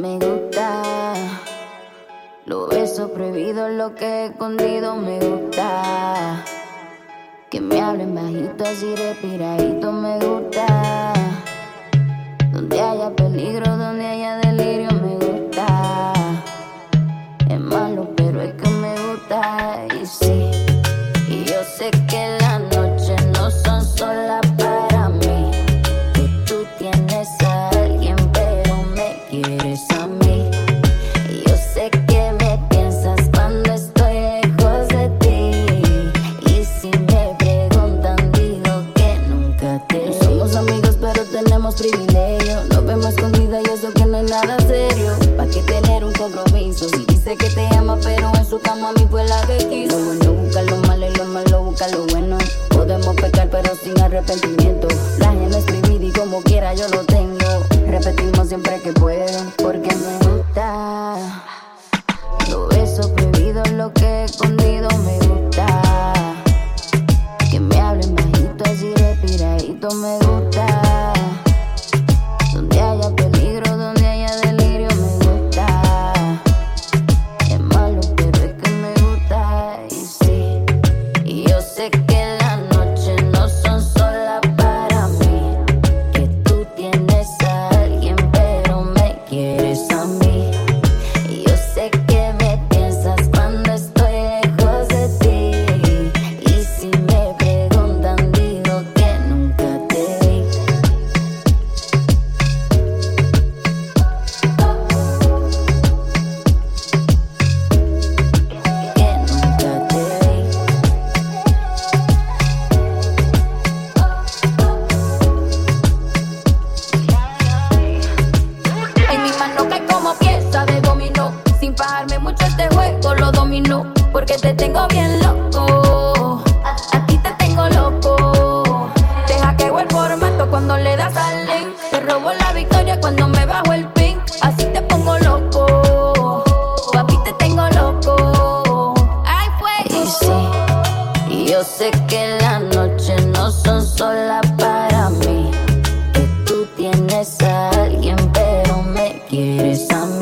me gusta. Lo beso prohibido, lo que he escondido me gusta. Que me hablen bajito, así respiradito me gusta. Donde haya peligro, donde haya delirio me gusta. Es malo, pero es que me gusta y sí. Y yo sé que la noche. Nos vemos escondidas y eso que no es nada serio. ¿Pa' qué tener un compromiso? Si dice que te ama, pero en su cama a mí fue la que quiso. Lo bueno busca lo malo y lo malo busca lo bueno. Podemos pecar, pero sin arrepentimiento. La gente es y como quiera yo lo tengo. Repetimos siempre que puedo, porque me gusta. Lo beso prohibido, lo que he escondido me gusta. Que me hablen bajito, así respiradito me gusta. Quieres a Porque te tengo bien loco. A, a ti te tengo loco. Te hackeo el formato cuando le das al link. Te robo la victoria cuando me bajo el pin. Así te pongo loco. Papi, te tengo loco. Ay, Y fuego. sí, y yo sé que las noches no son solas para mí. Que tú tienes a alguien, pero me quieres a mí.